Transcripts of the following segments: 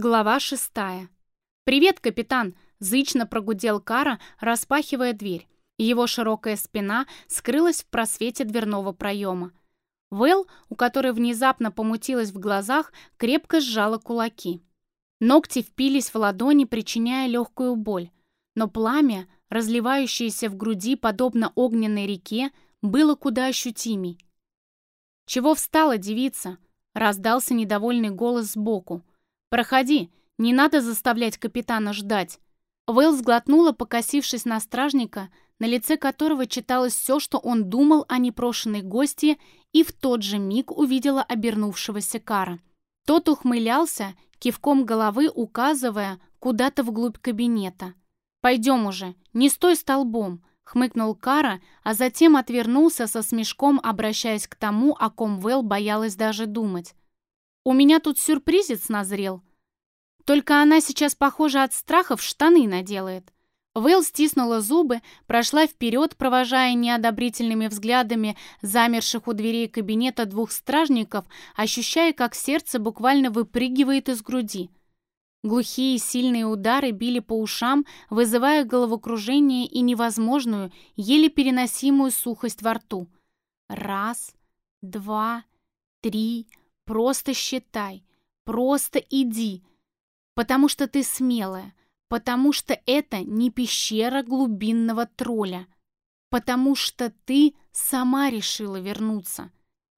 Глава шестая. «Привет, капитан!» — зычно прогудел Кара, распахивая дверь. Его широкая спина скрылась в просвете дверного проема. Вэл, у которой внезапно помутилась в глазах, крепко сжала кулаки. Ногти впились в ладони, причиняя легкую боль. Но пламя, разливающееся в груди, подобно огненной реке, было куда ощутимей. «Чего встала, девица?» — раздался недовольный голос сбоку. «Проходи, не надо заставлять капитана ждать». Вэлл сглотнула, покосившись на стражника, на лице которого читалось все, что он думал о непрошенной гости, и в тот же миг увидела обернувшегося Кара. Тот ухмылялся, кивком головы указывая куда-то вглубь кабинета. «Пойдем уже, не стой столбом», — хмыкнул Кара, а затем отвернулся со смешком, обращаясь к тому, о ком Вэл боялась даже думать. У меня тут сюрпризец назрел. Только она сейчас, похоже, от страха в штаны наделает. Вэл стиснула зубы, прошла вперед, провожая неодобрительными взглядами замерших у дверей кабинета двух стражников, ощущая, как сердце буквально выпрыгивает из груди. Глухие сильные удары били по ушам, вызывая головокружение и невозможную, еле переносимую сухость во рту. Раз, два, три, Просто считай, просто иди, потому что ты смелая, потому что это не пещера глубинного тролля, потому что ты сама решила вернуться.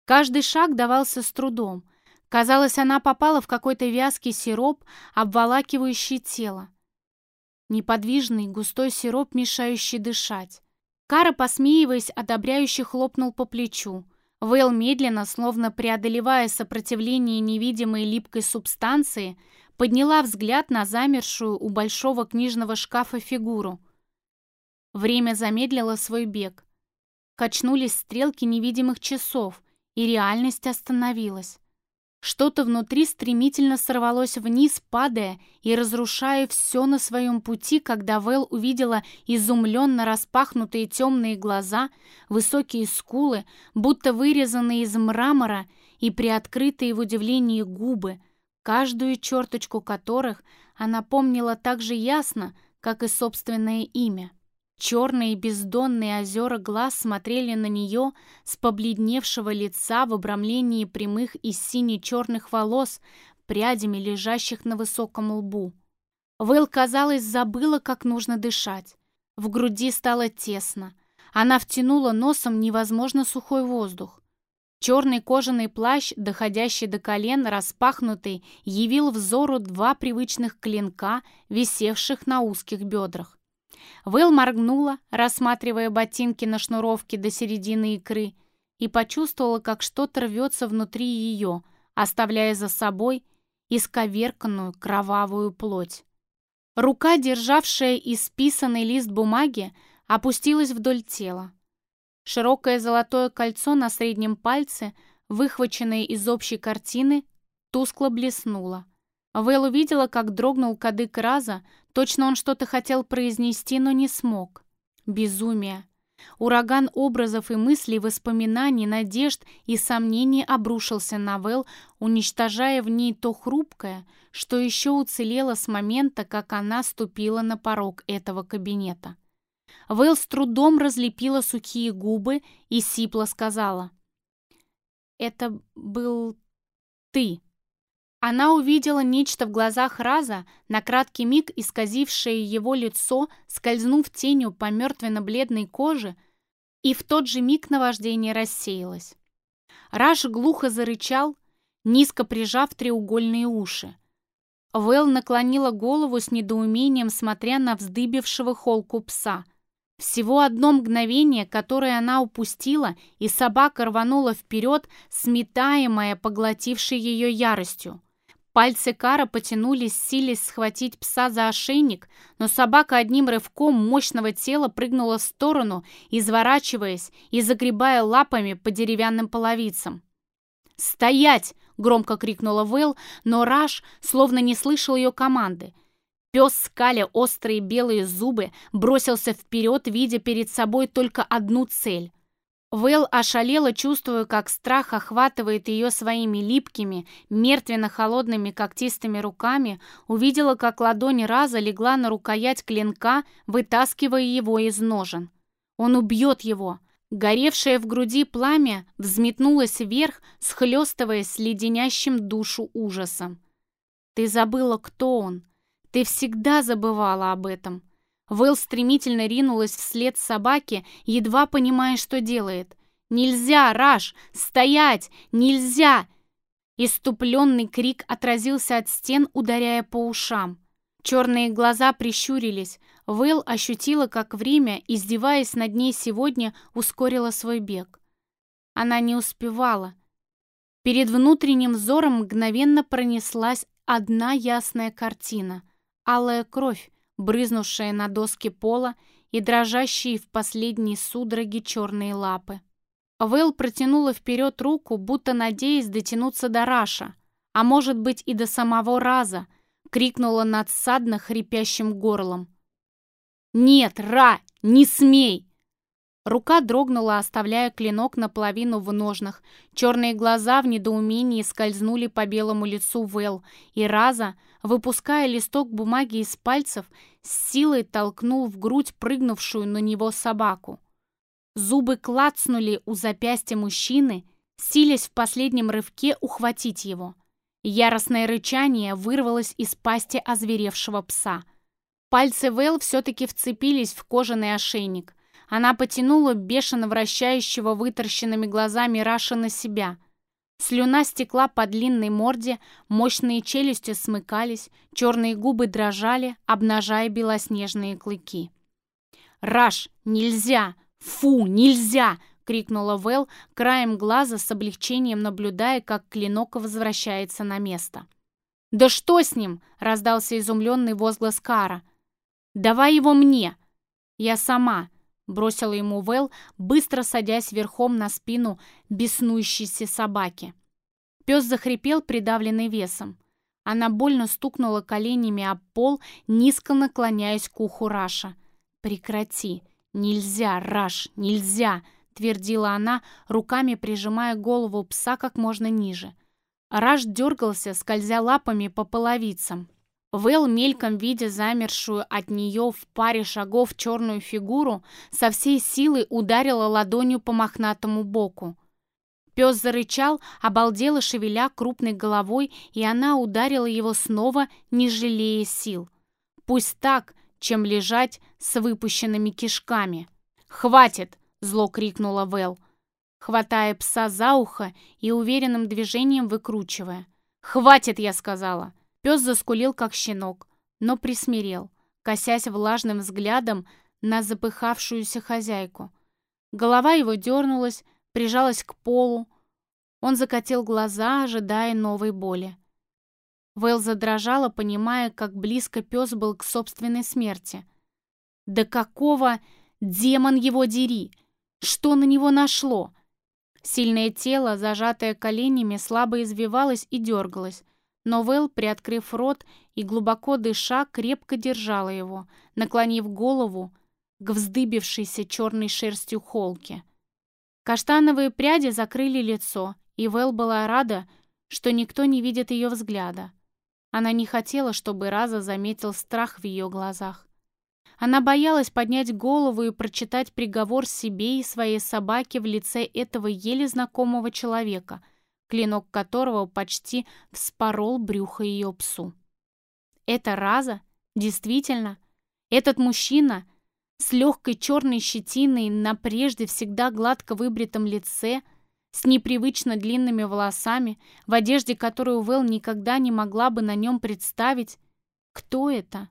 Каждый шаг давался с трудом. Казалось, она попала в какой-то вязкий сироп, обволакивающий тело. Неподвижный густой сироп, мешающий дышать. Кара, посмеиваясь, одобряюще хлопнул по плечу. Вейл медленно, словно преодолевая сопротивление невидимой липкой субстанции, подняла взгляд на замершую у большого книжного шкафа фигуру. Время замедлило свой бег. Качнулись стрелки невидимых часов, и реальность остановилась. Что-то внутри стремительно сорвалось вниз, падая и разрушая все на своем пути, когда Вэл увидела изумленно распахнутые темные глаза, высокие скулы, будто вырезанные из мрамора, и приоткрытые в удивлении губы, каждую черточку которых она помнила так же ясно, как и собственное имя. Черные бездонные озера глаз смотрели на нее с побледневшего лица в обрамлении прямых и сине-черных волос, прядями лежащих на высоком лбу. Вэл, казалось, забыла, как нужно дышать. В груди стало тесно. Она втянула носом невозможно сухой воздух. Черный кожаный плащ, доходящий до колен, распахнутый, явил взору два привычных клинка, висевших на узких бедрах. Вэл моргнула, рассматривая ботинки на шнуровке до середины икры, и почувствовала, как что-то рвется внутри ее, оставляя за собой исковерканную кровавую плоть. Рука, державшая исписанный лист бумаги, опустилась вдоль тела. Широкое золотое кольцо на среднем пальце, выхваченное из общей картины, тускло блеснуло. Вэл увидела, как дрогнул кадык Раза, точно он что-то хотел произнести, но не смог. Безумие. Ураган образов и мыслей, воспоминаний, надежд и сомнений обрушился на Вэл, уничтожая в ней то хрупкое, что еще уцелело с момента, как она ступила на порог этого кабинета. Вэл с трудом разлепила сухие губы и сипло сказала. «Это был ты». Она увидела нечто в глазах Раза, на краткий миг исказившее его лицо, скользнув тенью по мертвенно-бледной коже, и в тот же миг наваждение рассеялось. Раш глухо зарычал, низко прижав треугольные уши. Вэл наклонила голову с недоумением, смотря на вздыбившего холку пса. Всего одно мгновение, которое она упустила, и собака рванула вперед, сметаемая, поглотившей ее яростью. Пальцы Кара потянулись, сились схватить пса за ошейник, но собака одним рывком мощного тела прыгнула в сторону, изворачиваясь и загребая лапами по деревянным половицам. «Стоять!» — громко крикнула Вэл, но Раш словно не слышал ее команды. Пес, скаля острые белые зубы, бросился вперед, видя перед собой только одну цель. Вэл ошалела, чувствуя, как страх охватывает ее своими липкими, мертвенно-холодными когтистыми руками, увидела, как ладонь Раза легла на рукоять клинка, вытаскивая его из ножен. Он убьет его. Горевшее в груди пламя взметнулось вверх, схлестываясь с леденящим душу ужасом. «Ты забыла, кто он. Ты всегда забывала об этом. Вэл стремительно ринулась вслед собаке, едва понимая, что делает. «Нельзя, Раш! Стоять! Нельзя!» Иступленный крик отразился от стен, ударяя по ушам. Черные глаза прищурились. Вэл ощутила, как время, издеваясь над ней сегодня, ускорило свой бег. Она не успевала. Перед внутренним взором мгновенно пронеслась одна ясная картина. Алая кровь, брызнувшая на доски пола и дрожащие в последней судороге черные лапы. Вэл протянула вперед руку, будто надеясь дотянуться до Раша, а может быть и до самого Раза, крикнула надсадно хрипящим горлом. «Нет, Ра, не смей!» Рука дрогнула, оставляя клинок наполовину в ножнах. Черные глаза в недоумении скользнули по белому лицу Вэл, и Раза, выпуская листок бумаги из пальцев, с силой толкнул в грудь прыгнувшую на него собаку. Зубы клацнули у запястья мужчины, силясь в последнем рывке ухватить его. Яростное рычание вырвалось из пасти озверевшего пса. Пальцы Вэл все-таки вцепились в кожаный ошейник. Она потянула бешено вращающего выторщенными глазами Раша на себя. Слюна стекла по длинной морде, мощные челюсти смыкались, черные губы дрожали, обнажая белоснежные клыки. «Раш, нельзя! Фу, нельзя!» — крикнула Вэл, краем глаза с облегчением наблюдая, как клинок возвращается на место. «Да что с ним?» — раздался изумленный возглас Кара. «Давай его мне!» «Я сама!» Бросила ему Вэл, быстро садясь верхом на спину беснующейся собаки. Пес захрипел, придавленный весом. Она больно стукнула коленями об пол, низко наклоняясь к уху Раша. «Прекрати! Нельзя, Раш, нельзя!» — твердила она, руками прижимая голову пса как можно ниже. Раш дергался, скользя лапами по половицам. Вэл, мельком видя замершую от нее в паре шагов черную фигуру, со всей силы ударила ладонью по мохнатому боку. Пес зарычал, обалдело шевеля крупной головой, и она ударила его снова, не жалея сил. Пусть так, чем лежать с выпущенными кишками. «Хватит!» — зло крикнула Вэл, хватая пса за ухо и уверенным движением выкручивая. «Хватит!» — я сказала. Пес заскулил, как щенок, но присмирел, косясь влажным взглядом на запыхавшуюся хозяйку. Голова его дернулась, прижалась к полу. Он закатил глаза, ожидая новой боли. Вэл задрожала, понимая, как близко пес был к собственной смерти. «Да какого... Демон его дери! Что на него нашло?» Сильное тело, зажатое коленями, слабо извивалось и дергалось, но Вэл, приоткрыв рот и глубоко дыша, крепко держала его, наклонив голову к вздыбившейся черной шерстью холке. Каштановые пряди закрыли лицо, и Вэл была рада, что никто не видит ее взгляда. Она не хотела, чтобы Раза заметил страх в ее глазах. Она боялась поднять голову и прочитать приговор себе и своей собаке в лице этого еле знакомого человека, клинок которого почти вспорол брюхо ее псу. Это Раза? Действительно? Этот мужчина с легкой черной щетиной на прежде всегда гладко выбритом лице, с непривычно длинными волосами, в одежде, которую Вэл никогда не могла бы на нем представить. Кто это?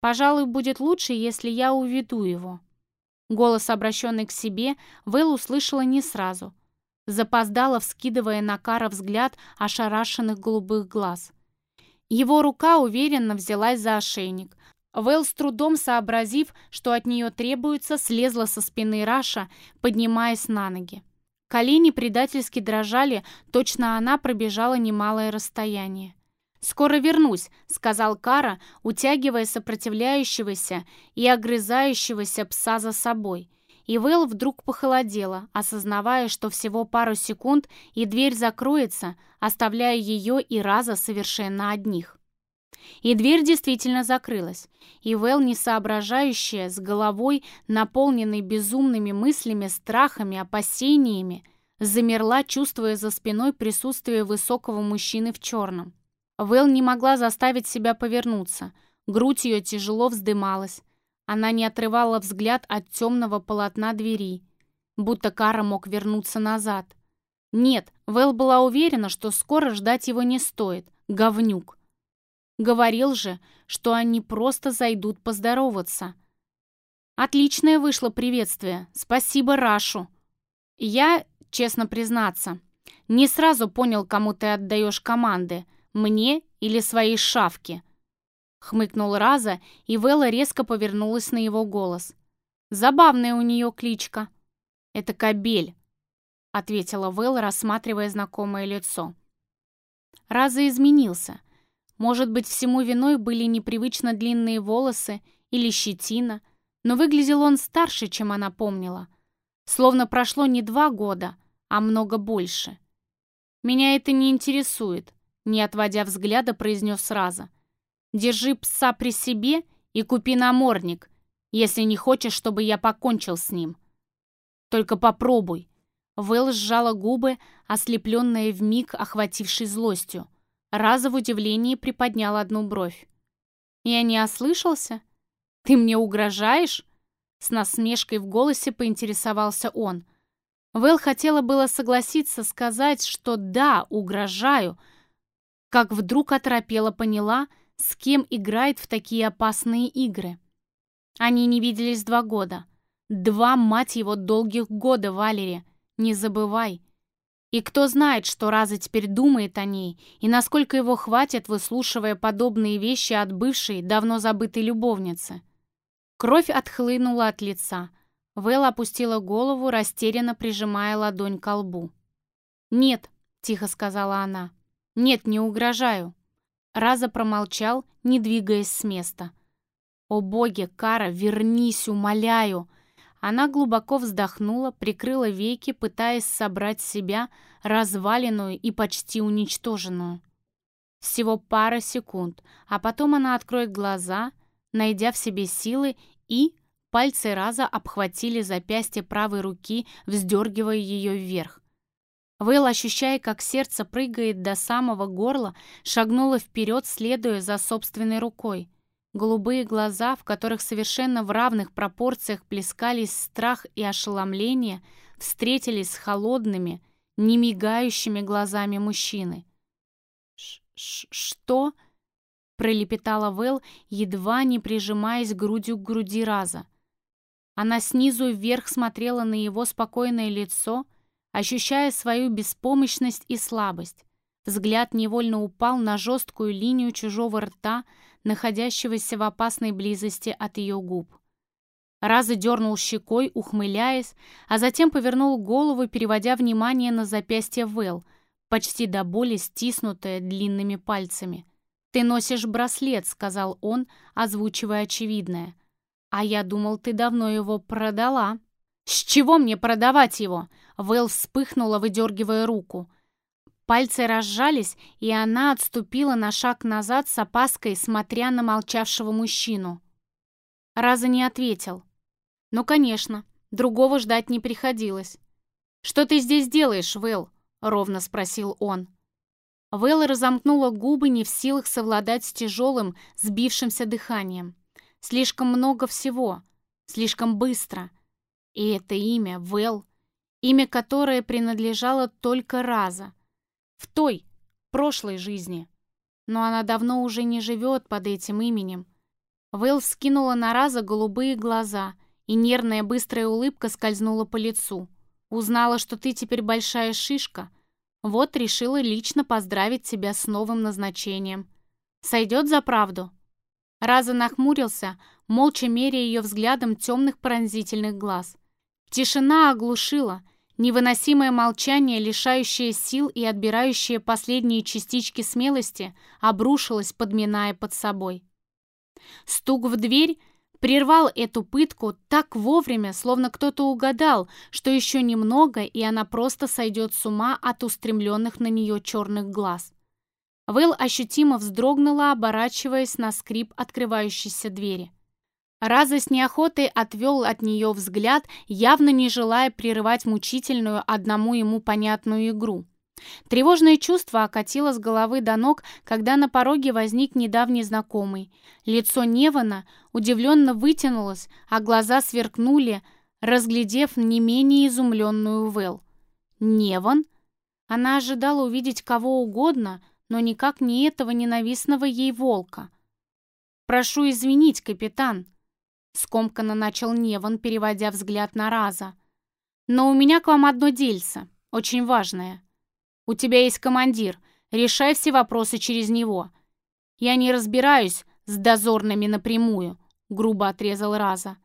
Пожалуй, будет лучше, если я уведу его. Голос, обращенный к себе, Вэл услышала не сразу запоздала, вскидывая на Кара взгляд ошарашенных голубых глаз. Его рука уверенно взялась за ошейник. Вэл с трудом сообразив, что от нее требуется, слезла со спины Раша, поднимаясь на ноги. Колени предательски дрожали, точно она пробежала немалое расстояние. «Скоро вернусь», — сказал Кара, утягивая сопротивляющегося и огрызающегося пса за собой И Вэл вдруг похолодела, осознавая, что всего пару секунд, и дверь закроется, оставляя ее и Раза совершенно одних. И дверь действительно закрылась, и Вэл, не соображающая, с головой, наполненной безумными мыслями, страхами, опасениями, замерла, чувствуя за спиной присутствие высокого мужчины в черном. Вэл не могла заставить себя повернуться, грудь ее тяжело вздымалась. Она не отрывала взгляд от темного полотна двери, будто Кара мог вернуться назад. Нет, Вэл была уверена, что скоро ждать его не стоит, говнюк. Говорил же, что они просто зайдут поздороваться. Отличное вышло приветствие. Спасибо Рашу. Я, честно признаться, не сразу понял, кому ты отдаешь команды, мне или своей шавке. Хмыкнул Раза, и Вела резко повернулась на его голос. Забавная у нее кличка. Это Кобель, ответила Вела, рассматривая знакомое лицо. Раза изменился. Может быть, всему виной были непривычно длинные волосы или щетина, но выглядел он старше, чем она помнила. Словно прошло не два года, а много больше. «Меня это не интересует», — не отводя взгляда, произнес Раза. «Держи пса при себе и купи намордник, если не хочешь, чтобы я покончил с ним. Только попробуй». Вэл сжала губы, ослепленная вмиг охватившей злостью. Раза в удивлении приподнял одну бровь. «Я не ослышался? Ты мне угрожаешь?» С насмешкой в голосе поинтересовался он. Вэл хотела было согласиться сказать, что да, угрожаю, как вдруг оторопела поняла, с кем играет в такие опасные игры. Они не виделись два года. Два, мать его, долгих года, Валери. Не забывай. И кто знает, что Раза теперь думает о ней, и насколько его хватит, выслушивая подобные вещи от бывшей, давно забытой любовницы. Кровь отхлынула от лица. Вэл опустила голову, растерянно прижимая ладонь к лбу. «Нет», — тихо сказала она. «Нет, не угрожаю». Раза промолчал, не двигаясь с места. «О боги, Кара, вернись, умоляю!» Она глубоко вздохнула, прикрыла веки, пытаясь собрать себя, разваленную и почти уничтоженную. Всего пара секунд, а потом она откроет глаза, найдя в себе силы, и пальцы раза обхватили запястье правой руки, вздергивая ее вверх. Вейл, ощущая, как сердце прыгает до самого горла, шагнула вперед, следуя за собственной рукой. Голубые глаза, в которых совершенно в равных пропорциях плескались страх и ошеломление, встретились с холодными, немигающими глазами мужчины. Ш -ш «Что?» — пролепетала Вэл, едва не прижимаясь грудью к груди Раза. Она снизу вверх смотрела на его спокойное лицо, ощущая свою беспомощность и слабость. Взгляд невольно упал на жесткую линию чужого рта, находящегося в опасной близости от ее губ. Раза дернул щекой, ухмыляясь, а затем повернул голову, переводя внимание на запястье Вэл, почти до боли стиснутое длинными пальцами. «Ты носишь браслет», — сказал он, озвучивая очевидное. «А я думал, ты давно его продала». «С чего мне продавать его?» Вэл вспыхнула, выдергивая руку. Пальцы разжались, и она отступила на шаг назад с опаской, смотря на молчавшего мужчину. Раза не ответил. «Ну, конечно, другого ждать не приходилось». «Что ты здесь делаешь, Вэл?» — ровно спросил он. Вэл разомкнула губы, не в силах совладать с тяжелым, сбившимся дыханием. Слишком много всего, слишком быстро. И это имя, Вэл, имя которое принадлежало только Раза в той, прошлой жизни. Но она давно уже не живет под этим именем. Вэл скинула на Раза голубые глаза, и нервная быстрая улыбка скользнула по лицу. «Узнала, что ты теперь большая шишка. Вот решила лично поздравить тебя с новым назначением. Сойдет за правду?» Раза нахмурился, молча меря ее взглядом темных пронзительных глаз. Тишина оглушила — Невыносимое молчание, лишающее сил и отбирающее последние частички смелости, обрушилось, подминая под собой. Стук в дверь прервал эту пытку так вовремя, словно кто-то угадал, что еще немного, и она просто сойдет с ума от устремленных на нее черных глаз. Вэл ощутимо вздрогнула, оборачиваясь на скрип открывающейся двери. Раза с неохотой отвел от нее взгляд, явно не желая прерывать мучительную одному ему понятную игру. Тревожное чувство окатило с головы до ног, когда на пороге возник недавний знакомый. Лицо Невана удивленно вытянулось, а глаза сверкнули, разглядев не менее изумленную Вэл. «Неван?» Она ожидала увидеть кого угодно, но никак не этого ненавистного ей волка. «Прошу извинить, капитан», — скомканно начал Неван, переводя взгляд на Раза. «Но у меня к вам одно дельце, очень важное». У тебя есть командир. Решай все вопросы через него. Я не разбираюсь с дозорными напрямую», — грубо отрезал Раза.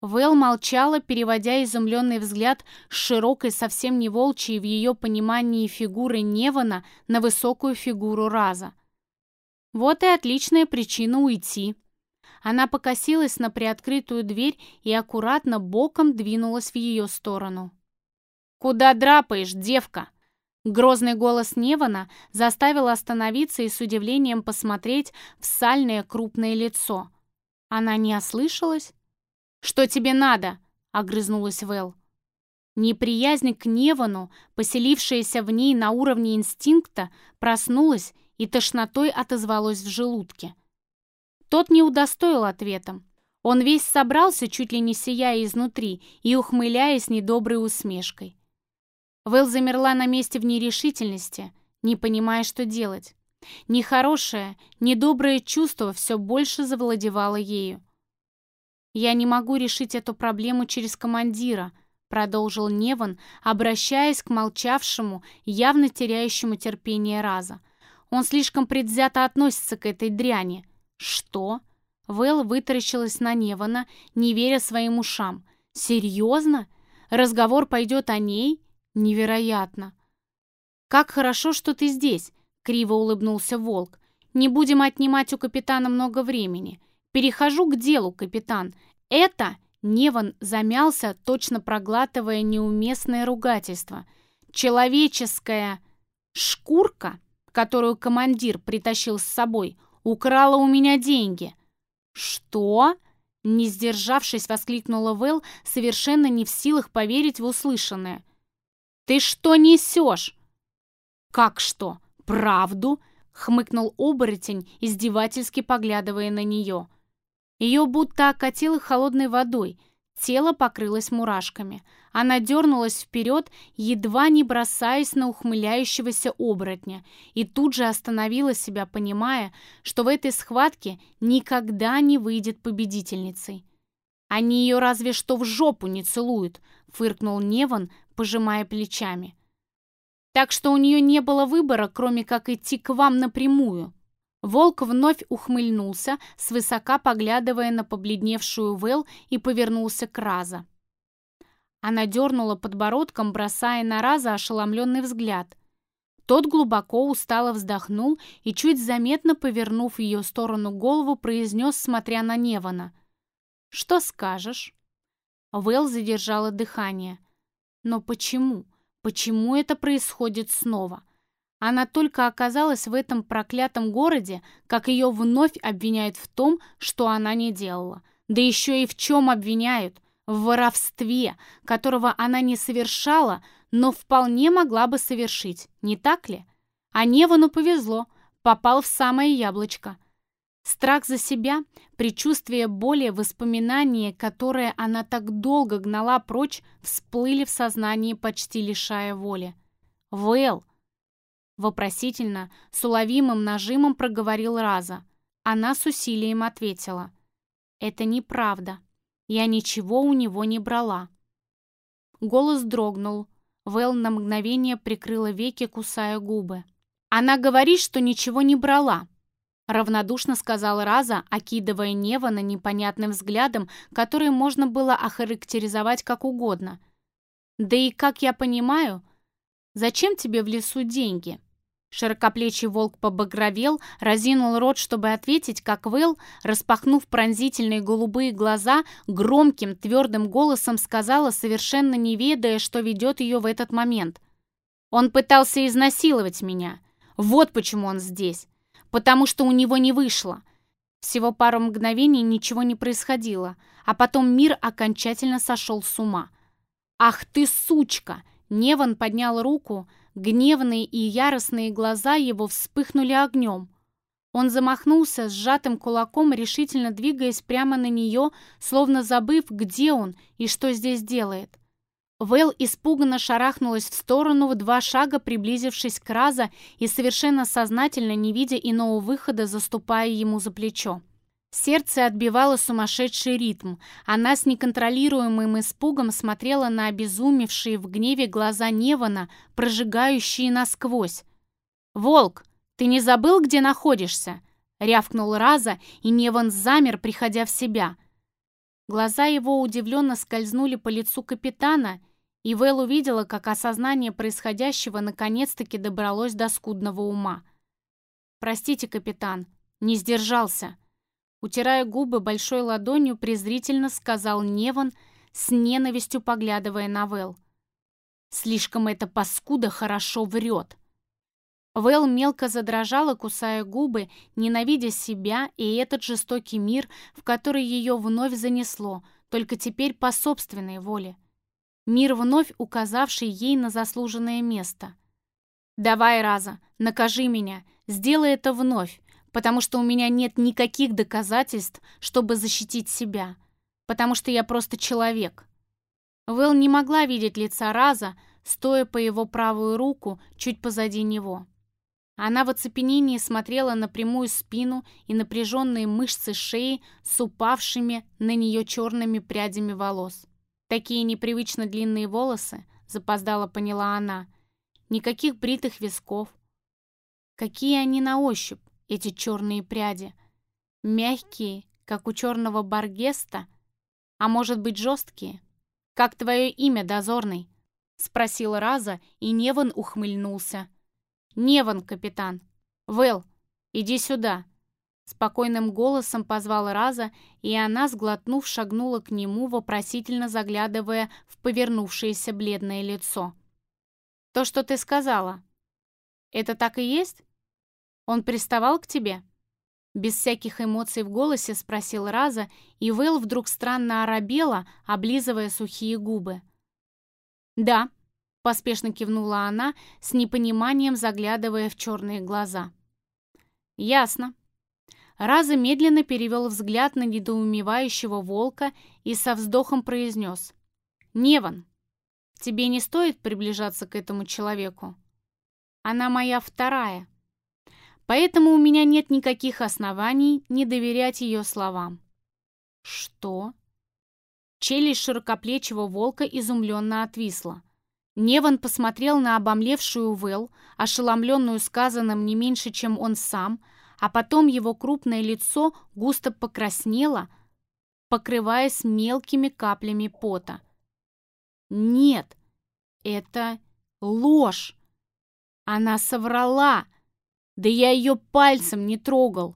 Вэл молчала, переводя изумленный взгляд с широкой, совсем не волчьей в ее понимании фигуры Невана на высокую фигуру Раза. Вот и отличная причина уйти. Она покосилась на приоткрытую дверь и аккуратно боком двинулась в ее сторону. «Куда драпаешь, девка?» Грозный голос Невана заставил остановиться и с удивлением посмотреть в сальное крупное лицо. Она не ослышалась? «Что тебе надо?» — огрызнулась Вэл. Неприязнь к Невану, поселившаяся в ней на уровне инстинкта, проснулась и тошнотой отозвалась в желудке. Тот не удостоил ответом. Он весь собрался, чуть ли не сияя изнутри и ухмыляясь недоброй усмешкой. Вэл замерла на месте в нерешительности, не понимая, что делать. Нехорошее, недоброе чувство все больше завладевало ею. «Я не могу решить эту проблему через командира», продолжил Неван, обращаясь к молчавшему, явно теряющему терпение Раза. «Он слишком предвзято относится к этой дряни». «Что?» Вэл вытаращилась на Невана, не веря своим ушам. «Серьезно? Разговор пойдет о ней?» Невероятно. Как хорошо, что ты здесь, криво улыбнулся волк. Не будем отнимать у капитана много времени. Перехожу к делу, капитан. Это Неван замялся, точно проглатывая неуместное ругательство. Человеческая шкурка, которую командир притащил с собой, украла у меня деньги. Что? Не сдержавшись, воскликнула Вэл, совершенно не в силах поверить в услышанное. «Ты что несешь?» «Как что? Правду?» — хмыкнул оборотень, издевательски поглядывая на нее. Ее будто окатило холодной водой, тело покрылось мурашками. Она дернулась вперед, едва не бросаясь на ухмыляющегося оборотня, и тут же остановила себя, понимая, что в этой схватке никогда не выйдет победительницей. «Они ее разве что в жопу не целуют», — фыркнул Неван, пожимая плечами. Так что у нее не было выбора, кроме как идти к вам напрямую. Волк вновь ухмыльнулся, свысока поглядывая на побледневшую Вэл и повернулся к Раза. Она дернула подбородком, бросая на Раза ошеломленный взгляд. Тот глубоко устало вздохнул и, чуть заметно повернув ее сторону голову, произнес, смотря на Невана. «Что скажешь?» Вэл задержала дыхание. Но почему? Почему это происходит снова? Она только оказалась в этом проклятом городе, как ее вновь обвиняют в том, что она не делала. Да еще и в чем обвиняют? В воровстве, которого она не совершала, но вполне могла бы совершить, не так ли? А Невану повезло, попал в самое яблочко – Страх за себя, предчувствие боли, воспоминания, которые она так долго гнала прочь, всплыли в сознании, почти лишая воли. «Вэл!» Вопросительно, с уловимым нажимом проговорил Раза. Она с усилием ответила. «Это неправда. Я ничего у него не брала». Голос дрогнул. Вэл на мгновение прикрыла веки, кусая губы. «Она говорит, что ничего не брала», равнодушно сказал Раза, окидывая Невана непонятным взглядом, который можно было охарактеризовать как угодно. «Да и, как я понимаю, зачем тебе в лесу деньги? Широкоплечий волк побагровел, разинул рот, чтобы ответить, как Вэл, распахнув пронзительные голубые глаза, громким, твердым голосом сказала, совершенно не ведая, что ведет ее в этот момент. «Он пытался изнасиловать меня. Вот почему он здесь. Потому что у него не вышло». Всего пару мгновений ничего не происходило, а потом мир окончательно сошел с ума. «Ах ты, сучка!» Неван поднял руку, Гневные и яростные глаза его вспыхнули огнем. Он замахнулся сжатым кулаком, решительно двигаясь прямо на нее, словно забыв, где он и что здесь делает. Вэл испуганно шарахнулась в сторону, в два шага приблизившись к Раза и совершенно сознательно, не видя иного выхода, заступая ему за плечо. Сердце отбивало сумасшедший ритм. Она с неконтролируемым испугом смотрела на обезумевшие в гневе глаза Невана, прожигающие насквозь. «Волк, ты не забыл, где находишься?» — рявкнул Раза, и Неван замер, приходя в себя. Глаза его удивленно скользнули по лицу капитана, и Вэл увидела, как осознание происходящего наконец-таки добралось до скудного ума. «Простите, капитан, не сдержался», Утирая губы большой ладонью, презрительно сказал Неван, с ненавистью поглядывая на Вэл. «Слишком эта паскуда хорошо врет». Вэл мелко задрожала, кусая губы, ненавидя себя и этот жестокий мир, в который ее вновь занесло, только теперь по собственной воле. Мир, вновь указавший ей на заслуженное место. «Давай, Раза, накажи меня, сделай это вновь, потому что у меня нет никаких доказательств, чтобы защитить себя, потому что я просто человек. Вэл не могла видеть лица Раза, стоя по его правую руку, чуть позади него. Она в оцепенении смотрела на прямую спину и напряженные мышцы шеи с упавшими на нее черными прядями волос. Такие непривычно длинные волосы, запоздала поняла она. Никаких бритых висков. Какие они на ощупь, эти черные пряди. Мягкие, как у черного баргеста, а может быть жесткие. «Как твое имя, дозорный?» — спросил Раза, и Неван ухмыльнулся. «Неван, капитан. Вэл, иди сюда». Спокойным голосом позвал Раза, и она, сглотнув, шагнула к нему, вопросительно заглядывая в повернувшееся бледное лицо. «То, что ты сказала, это так и есть?» Он приставал к тебе?» Без всяких эмоций в голосе спросил Раза, и Вэл вдруг странно оробела, облизывая сухие губы. «Да», — поспешно кивнула она, с непониманием заглядывая в черные глаза. «Ясно». Раза медленно перевел взгляд на недоумевающего волка и со вздохом произнес. «Неван, тебе не стоит приближаться к этому человеку. Она моя вторая». Поэтому у меня нет никаких оснований не доверять ее словам. Что? Челюсть широкоплечего волка изумленно отвисла. Неван посмотрел на обомлевшую Вэл, ошеломленную сказанным не меньше, чем он сам, а потом его крупное лицо густо покраснело, покрываясь мелкими каплями пота. «Нет, это ложь! Она соврала!» Да я ее пальцем не трогал.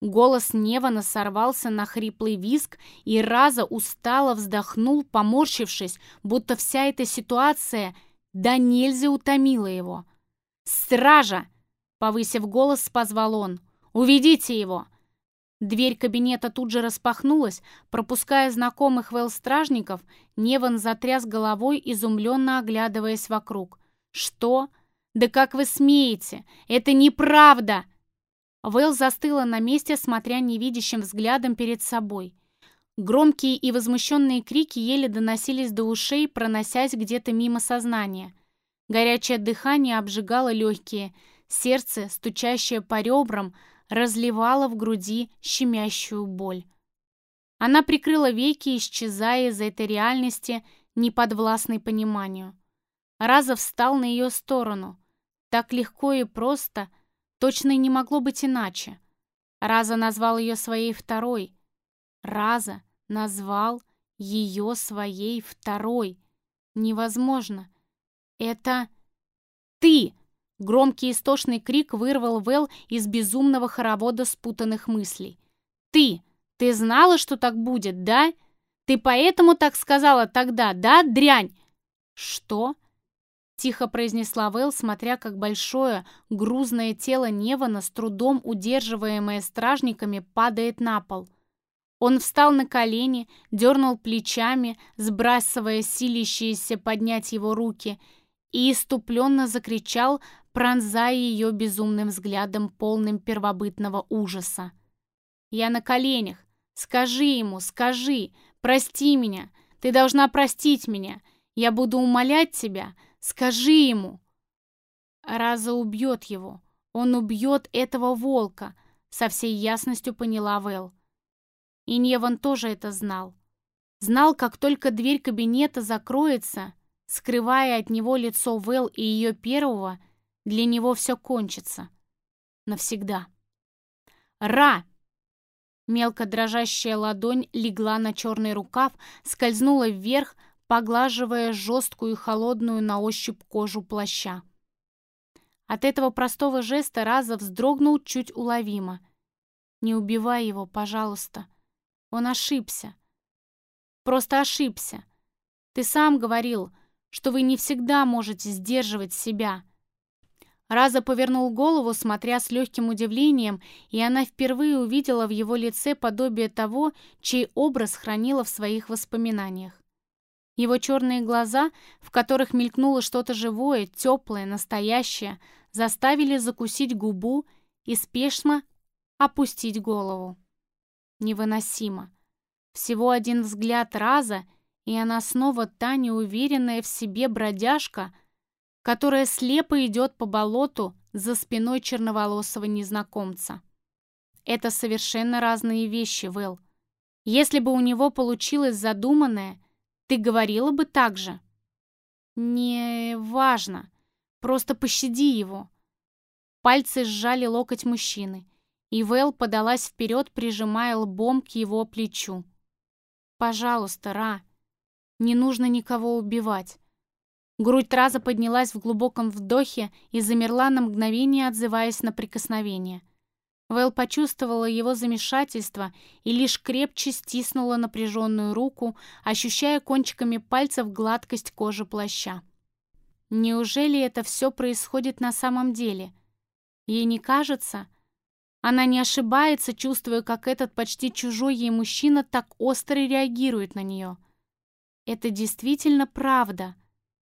Голос Невана сорвался на хриплый виск, и Раза устало вздохнул, поморщившись, будто вся эта ситуация да нельзя утомила его. «Стража!» — повысив голос, позвал он. «Уведите его!» Дверь кабинета тут же распахнулась, пропуская знакомых Вэл-стражников, Неван затряс головой, изумленно оглядываясь вокруг. «Что? «Да как вы смеете? Это неправда!» Вэл застыла на месте, смотря невидящим взглядом перед собой. Громкие и возмущенные крики еле доносились до ушей, проносясь где-то мимо сознания. Горячее дыхание обжигало легкие, сердце, стучащее по ребрам, разливало в груди щемящую боль. Она прикрыла веки, исчезая из этой реальности, неподвластной пониманию. Раза встал на ее сторону. Так легко и просто, точно и не могло быть иначе. Раза назвал ее своей второй. Раза назвал ее своей второй. Невозможно. Это ты! Громкий истошный крик вырвал Вэл из безумного хоровода спутанных мыслей. «Ты! Ты знала, что так будет, да? Ты поэтому так сказала тогда, да, дрянь?» «Что?» — тихо произнесла Вэл, смотря как большое, грузное тело Невана, с трудом удерживаемое стражниками, падает на пол. Он встал на колени, дернул плечами, сбрасывая силящиеся поднять его руки, и иступленно закричал, пронзая ее безумным взглядом, полным первобытного ужаса. «Я на коленях! Скажи ему, скажи! Прости меня! Ты должна простить меня! Я буду умолять тебя! Скажи ему!» Раза убьет его. Он убьет этого волка, со всей ясностью поняла Вэл. И Неван тоже это знал. Знал, как только дверь кабинета закроется, скрывая от него лицо Вэл и ее первого, для него все кончится. Навсегда. «Ра!» Мелко дрожащая ладонь легла на черный рукав, скользнула вверх, поглаживая жесткую и холодную на ощупь кожу плаща. От этого простого жеста Раза вздрогнул чуть уловимо. «Не убивай его, пожалуйста. Он ошибся. Просто ошибся. Ты сам говорил, что вы не всегда можете сдерживать себя. Раза повернул голову, смотря с легким удивлением, и она впервые увидела в его лице подобие того, чей образ хранила в своих воспоминаниях. Его черные глаза, в которых мелькнуло что-то живое, теплое, настоящее, заставили закусить губу и спешно опустить голову. Невыносимо. Всего один взгляд Раза, и она снова та неуверенная в себе бродяжка, которая слепо идет по болоту за спиной черноволосого незнакомца. Это совершенно разные вещи, Вэл. Если бы у него получилось задуманное, ты говорила бы так же. Не важно. Просто пощади его. Пальцы сжали локоть мужчины, и Вэл подалась вперед, прижимая лбом к его плечу. «Пожалуйста, Ра, не нужно никого убивать. Грудь Раза поднялась в глубоком вдохе и замерла на мгновение, отзываясь на прикосновение. Вэл почувствовала его замешательство и лишь крепче стиснула напряженную руку, ощущая кончиками пальцев гладкость кожи плаща. Неужели это все происходит на самом деле? Ей не кажется? Она не ошибается, чувствуя, как этот почти чужой ей мужчина так остро реагирует на нее. Это действительно правда.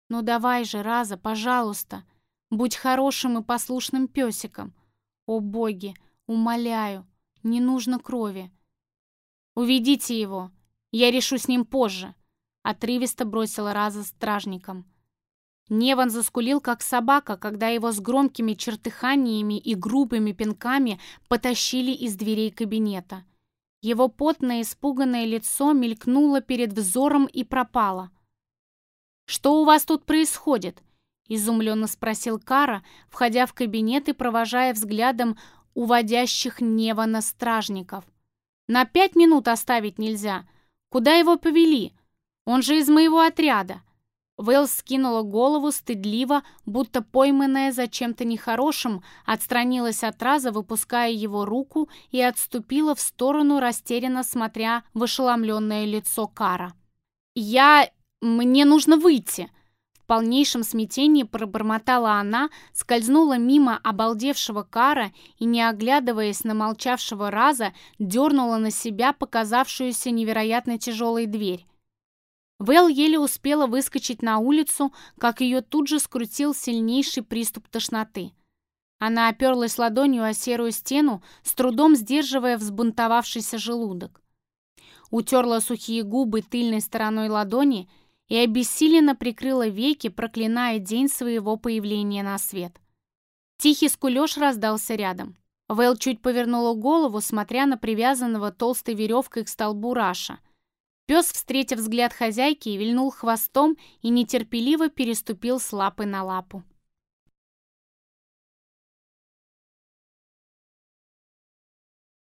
«Ну давай же, Раза, пожалуйста, будь хорошим и послушным песиком. О боги, умоляю, не нужно крови. Уведите его, я решу с ним позже», — отрывисто бросила Раза стражником. Неван заскулил, как собака, когда его с громкими чертыханиями и грубыми пинками потащили из дверей кабинета. Его потное испуганное лицо мелькнуло перед взором и пропало — «Что у вас тут происходит?» — изумленно спросил Кара, входя в кабинет и провожая взглядом уводящих Невана стражников. «На пять минут оставить нельзя. Куда его повели? Он же из моего отряда». Вэлс скинула голову стыдливо, будто пойманная за чем-то нехорошим, отстранилась от раза, выпуская его руку, и отступила в сторону, растерянно смотря в ошеломленное лицо Кара. «Я... «Мне нужно выйти!» Полнейшем смятении пробормотала она, скользнула мимо обалдевшего Кара и, не оглядываясь на молчавшего Раза, дернула на себя показавшуюся невероятно тяжелой дверь. Вэл еле успела выскочить на улицу, как ее тут же скрутил сильнейший приступ тошноты. Она оперлась ладонью о серую стену, с трудом сдерживая взбунтовавшийся желудок. Утерла сухие губы тыльной стороной ладони и обессиленно прикрыла веки, проклиная день своего появления на свет. Тихий скулёж раздался рядом. Вэл чуть повернула голову, смотря на привязанного толстой веревкой к столбу Раша. Пес, встретив взгляд хозяйки, вильнул хвостом и нетерпеливо переступил с лапы на лапу.